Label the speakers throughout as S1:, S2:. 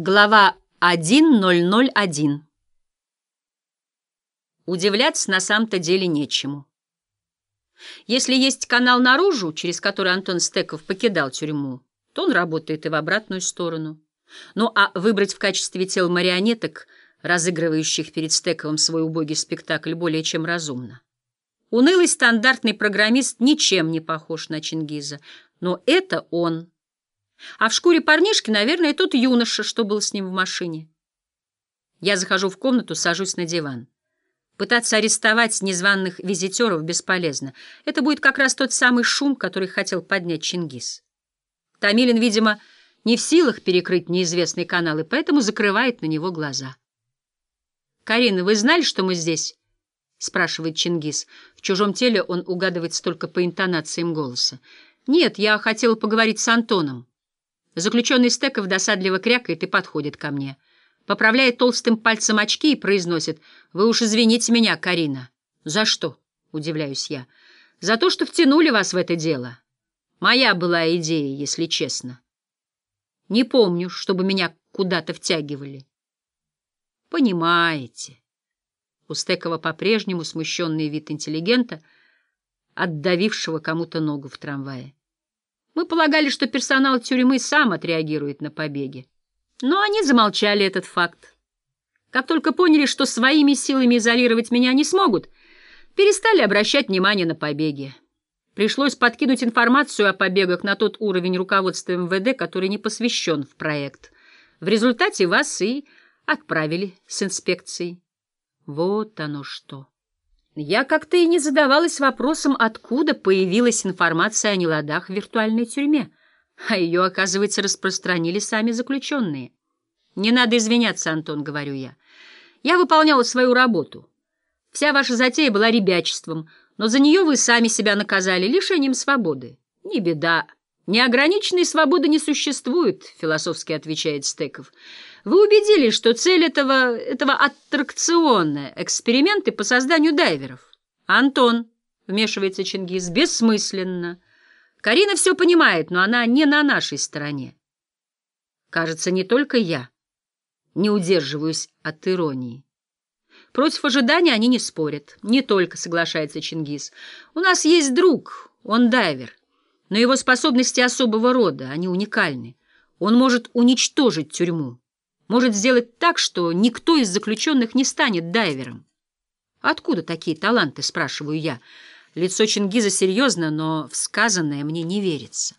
S1: Глава 1001. Удивляться на самом-то деле нечему. Если есть канал наружу, через который Антон Стеков покидал тюрьму, то он работает и в обратную сторону. Ну а выбрать в качестве тел марионеток, разыгрывающих перед Стековым свой убогий спектакль, более чем разумно. Унылый стандартный программист ничем не похож на Чингиза, но это он – а в шкуре парнишки, наверное, тот юноша, что был с ним в машине. Я захожу в комнату, сажусь на диван. Пытаться арестовать незваных визитеров бесполезно. Это будет как раз тот самый шум, который хотел поднять Чингис. Томилин, видимо, не в силах перекрыть неизвестный канал, и поэтому закрывает на него глаза. «Карина, вы знали, что мы здесь?» — спрашивает Чингис. В чужом теле он угадывается только по интонациям голоса. «Нет, я хотела поговорить с Антоном». Заключенный Стеков досадливо крякает и подходит ко мне. Поправляет толстым пальцем очки и произносит «Вы уж извините меня, Карина». «За что?» — удивляюсь я. «За то, что втянули вас в это дело. Моя была идея, если честно. Не помню, чтобы меня куда-то втягивали». «Понимаете». У Стекова по-прежнему смущенный вид интеллигента, отдавившего кому-то ногу в трамвае. Мы полагали, что персонал тюрьмы сам отреагирует на побеги. Но они замолчали этот факт. Как только поняли, что своими силами изолировать меня не смогут, перестали обращать внимание на побеги. Пришлось подкинуть информацию о побегах на тот уровень руководства МВД, который не посвящен в проект. В результате вас и отправили с инспекцией. Вот оно что. Я как-то и не задавалась вопросом, откуда появилась информация о неладах в виртуальной тюрьме, а ее, оказывается, распространили сами заключенные. «Не надо извиняться, Антон», — говорю я. «Я выполняла свою работу. Вся ваша затея была ребячеством, но за нее вы сами себя наказали лишением свободы. Не беда. Неограниченной свободы не существует», — философски отвечает Стеков. Вы убедились, что цель этого, этого аттракциона — эксперименты по созданию дайверов. Антон, вмешивается Чингис, бессмысленно. Карина все понимает, но она не на нашей стороне. Кажется, не только я не удерживаюсь от иронии. Против ожидания они не спорят. Не только, соглашается Чингис. У нас есть друг, он дайвер. Но его способности особого рода, они уникальны. Он может уничтожить тюрьму может сделать так, что никто из заключенных не станет дайвером. «Откуда такие таланты?» — спрашиваю я. Лицо Чингиза серьезно, но в сказанное мне не верится.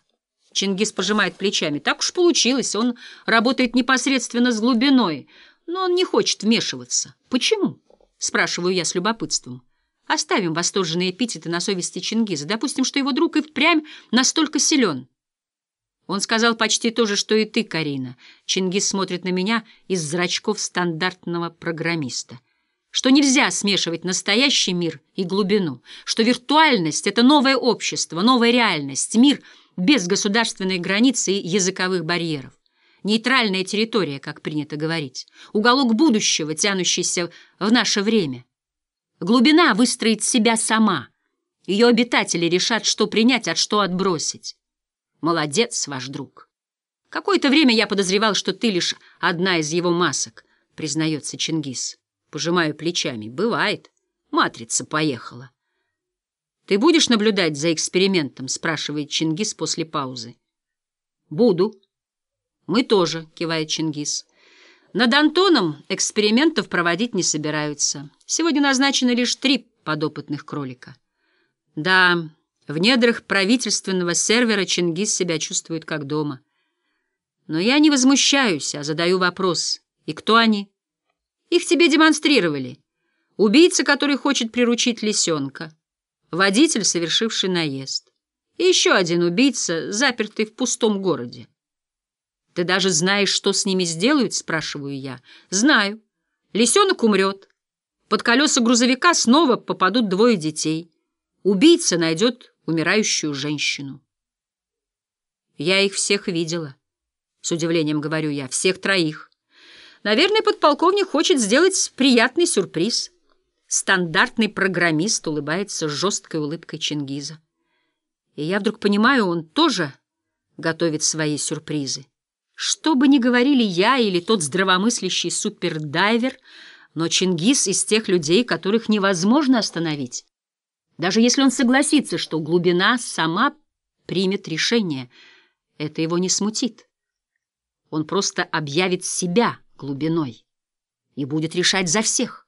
S1: Чингиз пожимает плечами. Так уж получилось, он работает непосредственно с глубиной, но он не хочет вмешиваться. «Почему?» — спрашиваю я с любопытством. Оставим восторженные эпитеты на совести Чингиза. Допустим, что его друг и впрямь настолько силен. Он сказал почти то же, что и ты, Карина. Чингис смотрит на меня из зрачков стандартного программиста. Что нельзя смешивать настоящий мир и глубину. Что виртуальность — это новое общество, новая реальность, мир без государственной границы и языковых барьеров. Нейтральная территория, как принято говорить. Уголок будущего, тянущийся в наше время. Глубина выстроит себя сама. Ее обитатели решат, что принять, от что отбросить. Молодец, ваш друг. Какое-то время я подозревал, что ты лишь одна из его масок, признается Чингис. Пожимаю плечами. Бывает. Матрица поехала. Ты будешь наблюдать за экспериментом? Спрашивает Чингис после паузы. Буду. Мы тоже, кивает Чингис. Над Антоном экспериментов проводить не собираются. Сегодня назначены лишь три подопытных кролика. Да... В недрах правительственного сервера Чингис себя чувствует как дома. Но я не возмущаюсь, а задаю вопрос. И кто они? Их тебе демонстрировали. Убийца, который хочет приручить лисенка. Водитель, совершивший наезд. И еще один убийца, запертый в пустом городе. Ты даже знаешь, что с ними сделают, спрашиваю я. Знаю. Лисенок умрет. Под колеса грузовика снова попадут двое детей. Убийца найдет умирающую женщину. Я их всех видела. С удивлением говорю я, всех троих. Наверное, подполковник хочет сделать приятный сюрприз. Стандартный программист улыбается жесткой улыбкой Чингиза. И я вдруг понимаю, он тоже готовит свои сюрпризы. Что бы ни говорили я или тот здравомыслящий супердайвер, но Чингис из тех людей, которых невозможно остановить. Даже если он согласится, что глубина сама примет решение, это его не смутит. Он просто объявит себя глубиной и будет решать за всех.